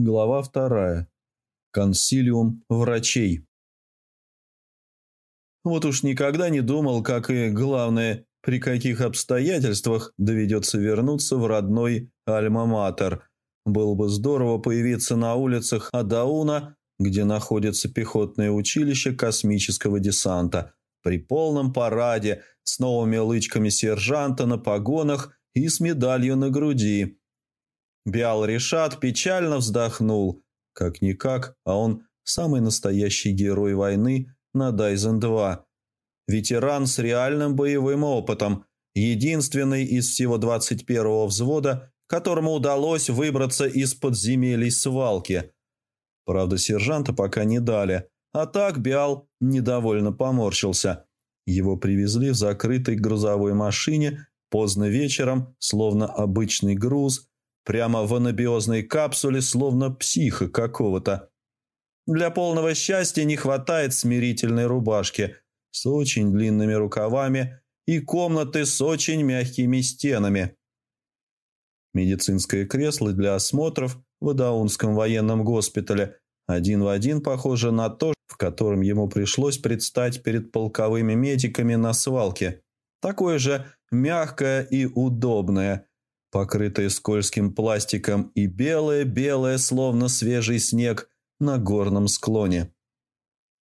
Глава вторая. Консилиум врачей. Вот уж никогда не думал, как и, главное, при каких обстоятельствах доведется вернуться в родной Альма-Матер. Было бы здорово появиться на улицах Адауна, где находится пехотное училище космического десанта, при полном параде, с новыми лычками сержанта на погонах и с медалью на груди – Биал Решат печально вздохнул. Как-никак, а он самый настоящий герой войны на Дайзен-2. Ветеран с реальным боевым опытом, единственный из всего 21-го взвода, которому удалось выбраться из подземелий свалки. Правда, сержанта пока не дали, а так Биал недовольно поморщился. Его привезли в закрытой грузовой машине поздно вечером, словно обычный груз – Прямо в анабиозной капсуле, словно психа какого-то. Для полного счастья не хватает смирительной рубашки с очень длинными рукавами и комнаты с очень мягкими стенами. Медицинское кресло для осмотров в Адаунском военном госпитале один в один похоже на то, в котором ему пришлось предстать перед полковыми медиками на свалке. Такое же мягкое и удобное – покрытые скользким пластиком и белое-белое, словно свежий снег, на горном склоне.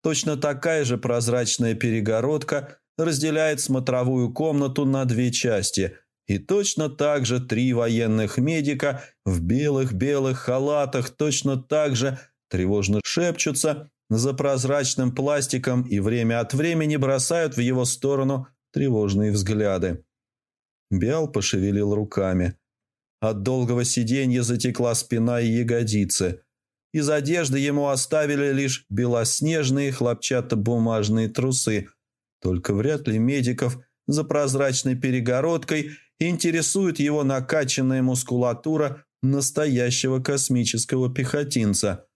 Точно такая же прозрачная перегородка разделяет смотровую комнату на две части, и точно так же три военных медика в белых-белых халатах точно так же тревожно шепчутся за прозрачным пластиком и время от времени бросают в его сторону тревожные взгляды. Биал пошевелил руками. От долгого сиденья затекла спина и ягодицы. Из одежды ему оставили лишь белоснежные хлопчатобумажные трусы. Только вряд ли медиков за прозрачной перегородкой интересует его накачанная мускулатура настоящего космического пехотинца.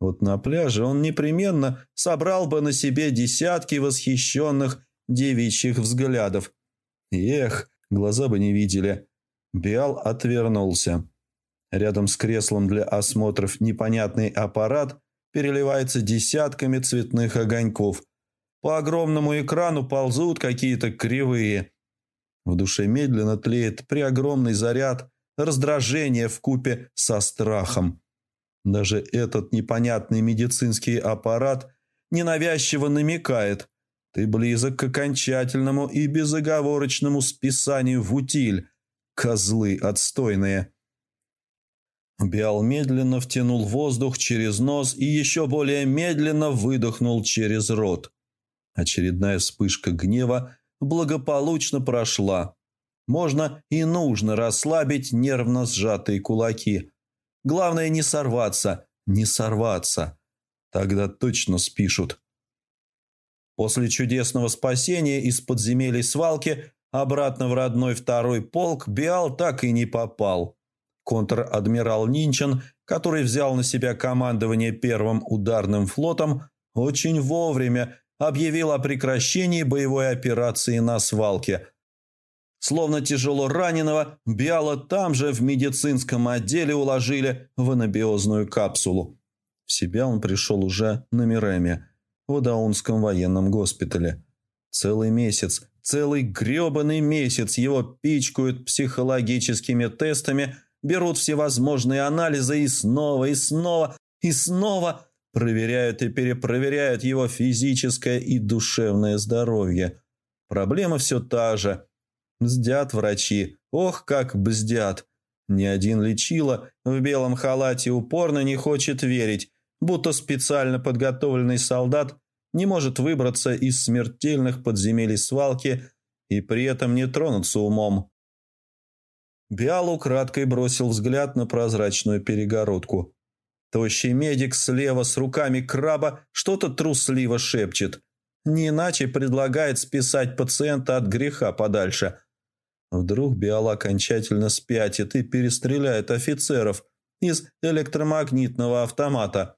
Вот на пляже он непременно собрал бы на себе десятки восхищенных девичьих взглядов. Эх, глаза бы не видели. Биал отвернулся. Рядом с креслом для осмотров непонятный аппарат переливается десятками цветных огоньков. По огромному экрану ползут какие-то кривые. В душе медленно тлеет преогромный заряд раздражения в купе со страхом. Даже этот непонятный медицинский аппарат ненавязчиво намекает – ты близок к окончательному и безоговорочному списанию в утиль, козлы отстойные. Биал медленно втянул воздух через нос и еще более медленно выдохнул через рот. Очередная вспышка гнева благополучно прошла. Можно и нужно расслабить нервно сжатые кулаки. Главное не сорваться, не сорваться. Тогда точно спишут. После чудесного спасения из подземелий свалки обратно в родной второй полк Биал так и не попал. Контр-адмирал Нинчен, который взял на себя командование первым ударным флотом, очень вовремя объявил о прекращении боевой операции на свалке. Словно тяжело раненого, Биала там же в медицинском отделе уложили в анабиозную капсулу. В себя он пришел уже на Миреме – в Даунском военном госпитале. Целый месяц, целый гребаный месяц его пичкают психологическими тестами, берут всевозможные анализы и снова, и снова, и снова проверяют и перепроверяют его физическое и душевное здоровье. Проблема все та же. Бздят врачи, ох, как бздят. Ни один лечила в белом халате упорно не хочет верить, будто специально подготовленный солдат не может выбраться из смертельных подземелий свалки и при этом не тронуться умом. Биалу краткой бросил взгляд на прозрачную перегородку. Тощий медик слева с руками краба что-то трусливо шепчет. Не иначе предлагает списать пациента от греха подальше. Вдруг Биал окончательно спятит и перестреляет офицеров из электромагнитного автомата.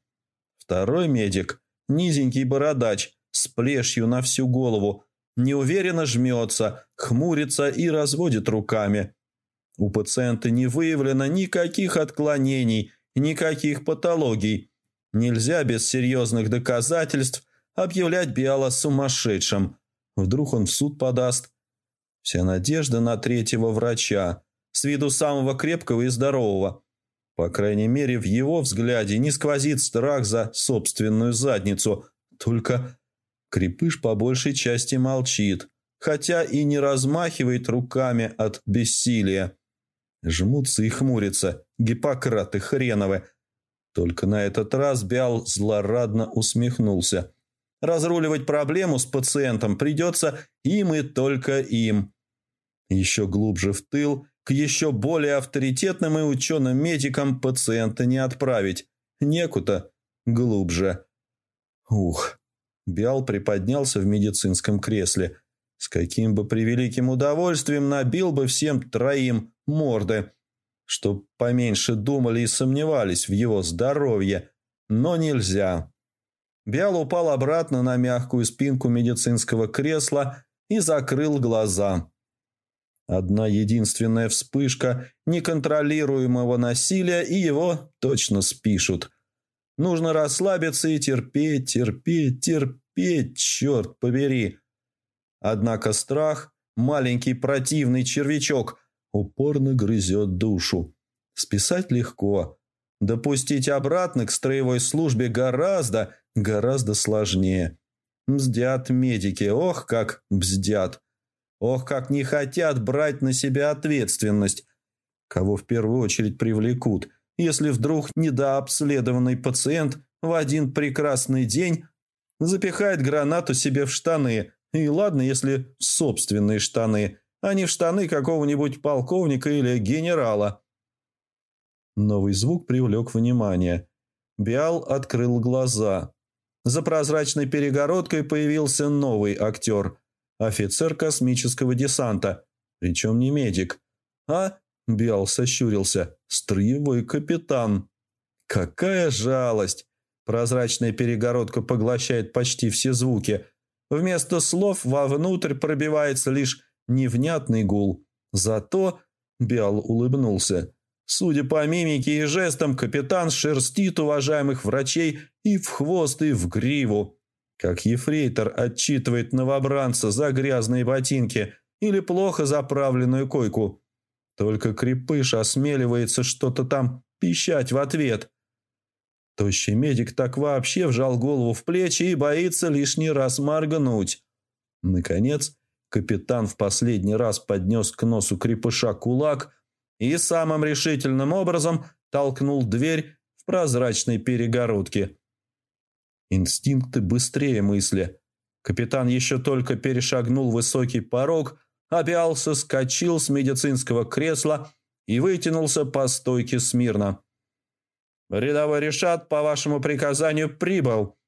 Второй медик Низенький бородач с плешью на всю голову неуверенно жмется, хмурится и разводит руками. У пациента не выявлено никаких отклонений никаких патологий. Нельзя без серьезных доказательств объявлять Биала сумасшедшим. Вдруг он в суд подаст. Вся надежда на третьего врача, с виду самого крепкого и здорового. По крайней мере, в его взгляде не сквозит страх за собственную задницу. Только крепыш по большей части молчит, хотя и не размахивает руками от бессилия. Жмутся и хмурятся, гиппократы хреновы. Только на этот раз Биал злорадно усмехнулся. Разруливать проблему с пациентом придется им и только им. Еще глубже в тыл, к еще более авторитетным и ученым медикам пациента не отправить. Некуда глубже. Ух. Биал приподнялся в медицинском кресле. С каким бы превеликим удовольствием набил бы всем троим морды, чтоб поменьше думали и сомневались в его здоровье. Но нельзя. Биал упал обратно на мягкую спинку медицинского кресла и закрыл глаза. Одна единственная вспышка неконтролируемого насилия, и его точно спишут. Нужно расслабиться и терпеть, терпеть, терпеть, черт побери. Однако страх, маленький противный червячок, упорно грызет душу. Списать легко. Допустить обратно к строевой службе гораздо, гораздо сложнее. Бздят медики, ох, как бздят. Ох, как не хотят брать на себя ответственность. Кого в первую очередь привлекут, если вдруг недообследованный пациент в один прекрасный день запихает гранату себе в штаны. И ладно, если в собственные штаны, а не в штаны какого-нибудь полковника или генерала. Новый звук привлек внимание. Биал открыл глаза. За прозрачной перегородкой появился новый актер. Офицер космического десанта. Причем не медик. А, Биал сощурился, строевой капитан. Какая жалость! Прозрачная перегородка поглощает почти все звуки. Вместо слов вовнутрь пробивается лишь невнятный гул. Зато Биал улыбнулся. Судя по мимике и жестам, капитан шерстит уважаемых врачей и в хвост, и в гриву. Как ефрейтор отчитывает новобранца за грязные ботинки или плохо заправленную койку. Только крепыш осмеливается что-то там пищать в ответ. Тощий медик так вообще вжал голову в плечи и боится лишний раз моргнуть. Наконец, капитан в последний раз поднес к носу крепыша кулак – и самым решительным образом толкнул дверь в прозрачной перегородке. Инстинкты быстрее мысли. Капитан еще только перешагнул высокий порог, а соскочил с медицинского кресла и вытянулся по стойке смирно. «Рядовой Решат, по вашему приказанию, прибыл!»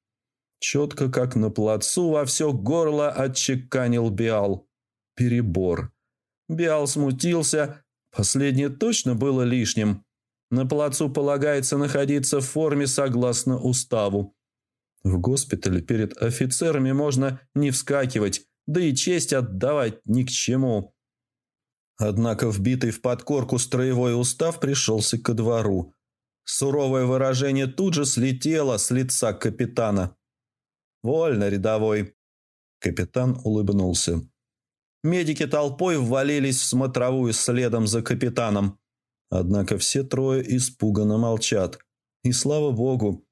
Четко, как на плацу, во все горло отчеканил Биал. Перебор. Биал смутился, Последнее точно было лишним. На плацу полагается находиться в форме согласно уставу. В госпитале перед офицерами можно не вскакивать, да и честь отдавать ни к чему. Однако вбитый в подкорку строевой устав пришелся ко двору. Суровое выражение тут же слетело с лица капитана. «Вольно, рядовой!» Капитан улыбнулся. Медики толпой ввалились в смотровую следом за капитаном. Однако все трое испуганно молчат. И слава богу.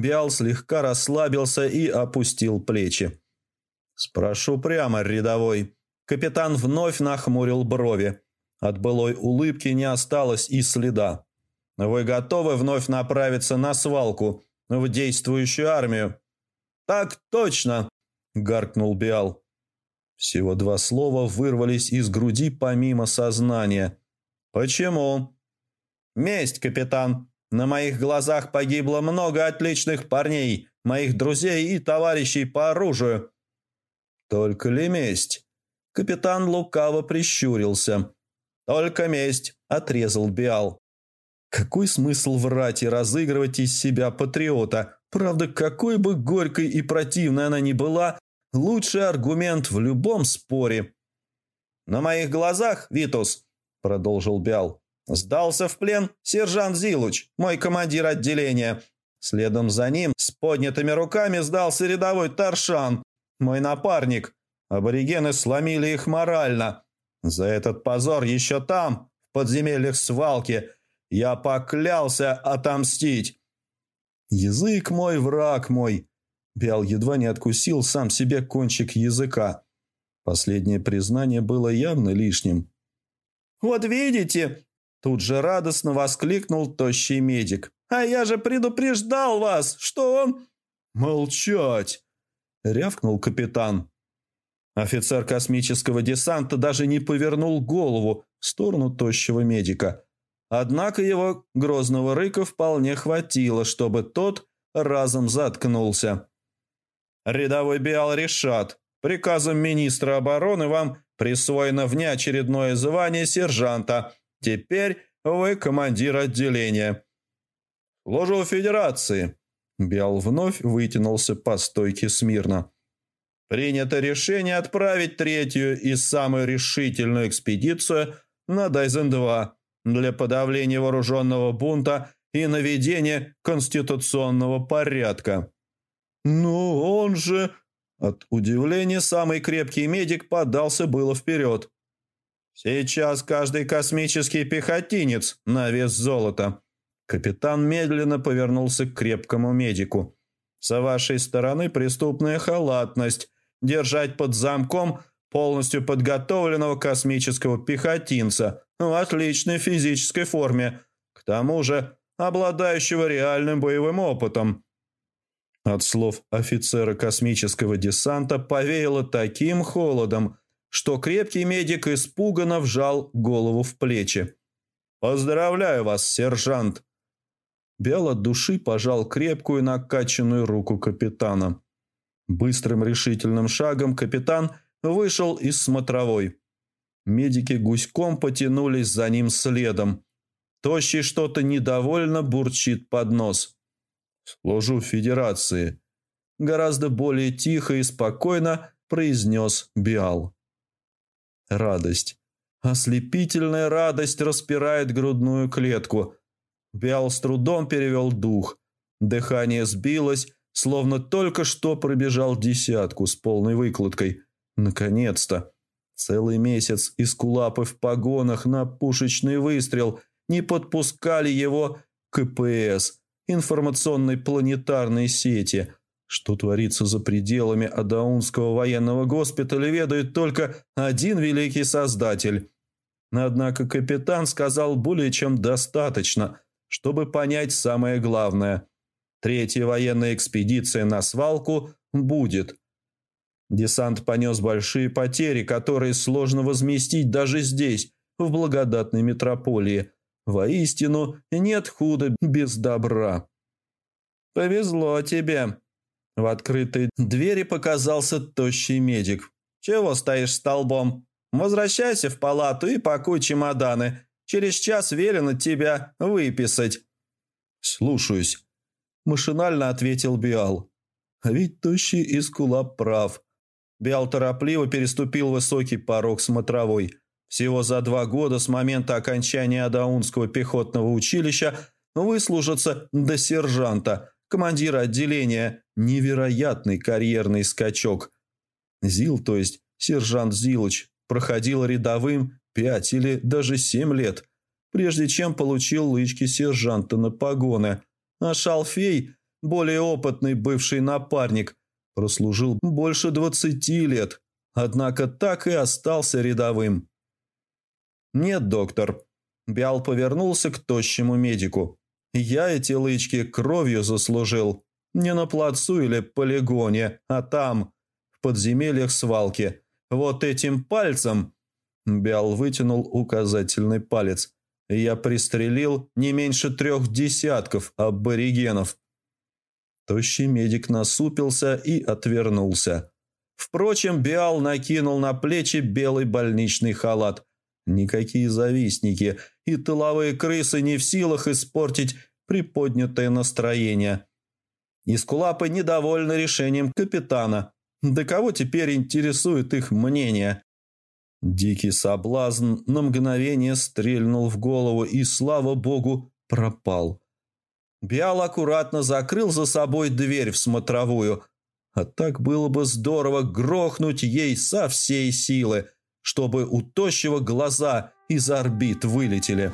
Биал слегка расслабился и опустил плечи. «Спрошу прямо, рядовой». Капитан вновь нахмурил брови. От былой улыбки не осталось и следа. «Вы готовы вновь направиться на свалку, в действующую армию?» «Так точно!» – гаркнул Биал. Всего два слова вырвались из груди помимо сознания. «Почему?» «Месть, капитан. На моих глазах погибло много отличных парней, моих друзей и товарищей по оружию». «Только ли месть?» Капитан лукаво прищурился. «Только месть», — отрезал Биал. Какой смысл врать и разыгрывать из себя патриота? Правда, какой бы горькой и противной она ни была, Лучший аргумент в любом споре. «На моих глазах, Витус», — продолжил Бял, Сдался в плен сержант Зилуч, мой командир отделения. Следом за ним с поднятыми руками сдался рядовой Таршан, мой напарник. Аборигены сломили их морально. За этот позор еще там, в подземельях свалки, я поклялся отомстить. Язык мой, враг мой. Биал едва не откусил сам себе кончик языка. Последнее признание было явно лишним. «Вот видите!» Тут же радостно воскликнул тощий медик. «А я же предупреждал вас, что он...» «Молчать!» — рявкнул капитан. Офицер космического десанта даже не повернул голову в сторону тощего медика. Однако его грозного рыка вполне хватило, чтобы тот разом заткнулся. «Рядовой Биал Решат, приказом министра обороны вам присвоено внеочередное звание сержанта. Теперь вы командир отделения». «Служу Федерации». Биал вновь вытянулся по стойке смирно. Принято решение отправить третью и самую решительную экспедицию на Дайзен-2 для подавления вооруженного бунта и наведения конституционного порядка. «Ну, он же...» От удивления самый крепкий медик подался было вперед. «Сейчас каждый космический пехотинец на вес золота». Капитан медленно повернулся к крепкому медику. «С вашей стороны преступная халатность, держать под замком полностью подготовленного космического пехотинца в отличной физической форме, к тому же обладающего реальным боевым опытом. От слов офицера космического десанта повеяло таким холодом, что крепкий медик испуганно вжал голову в плечи. «Поздравляю вас, сержант!» Бел от души пожал крепкую накачанную руку капитана. Быстрым решительным шагом капитан вышел из смотровой. Медики гуськом потянулись за ним следом. Тощий что-то недовольно бурчит под нос. «Служу Федерации», – гораздо более тихо и спокойно произнес Биал. Радость. Ослепительная радость распирает грудную клетку. Биал с трудом перевел дух. Дыхание сбилось, словно только что пробежал десятку с полной выкладкой. Наконец-то! Целый месяц из кулапы в погонах на пушечный выстрел не подпускали его КПС, информационной планетарной сети. Что творится за пределами Адаунского военного госпиталя, ведает только один великий создатель. Однако капитан сказал более чем достаточно, чтобы понять самое главное – Третья военная экспедиция на свалку будет. Десант понес большие потери, которые сложно возместить даже здесь, в благодатной метрополии. Воистину, нет худа без добра. «Повезло тебе!» В открытой двери показался тощий медик. «Чего стоишь столбом? Возвращайся в палату и пакуй чемоданы. Через час велено тебя выписать». «Слушаюсь», машинально ответил Биал. А ведь тощий из кулап прав. Биал торопливо переступил высокий порог смотровой. Всего за два года с момента окончания Адаунского пехотного училища выслужиться до сержанта, командира отделения. Невероятный карьерный скачок. Зил, то есть сержант Зилыч, проходил рядовым пять или даже семь лет, прежде чем получил лычки сержанта на погоны – а Шалфей, более опытный бывший напарник, прослужил больше двадцати лет, однако так и остался рядовым. «Нет, доктор». Биал повернулся к тощему медику. «Я эти лычки кровью заслужил. Не на плацу или полигоне, а там, в подземельях свалки. Вот этим пальцем...» Биал вытянул указательный палец. Я пристрелил не меньше трех десятков аборигенов. Тощий медик насупился и отвернулся. Впрочем, Биал накинул на плечи белый больничный халат. Никакие завистники и тыловые крысы не в силах испортить приподнятое настроение. Искулапы недовольны решением капитана. Да кого теперь интересует их мнение? Дикий соблазн на мгновение стрельнул в голову и, слава богу, пропал. Биал аккуратно закрыл за собой дверь в смотровую, а так было бы здорово грохнуть ей со всей силы, чтобы у тощего глаза из орбит вылетели.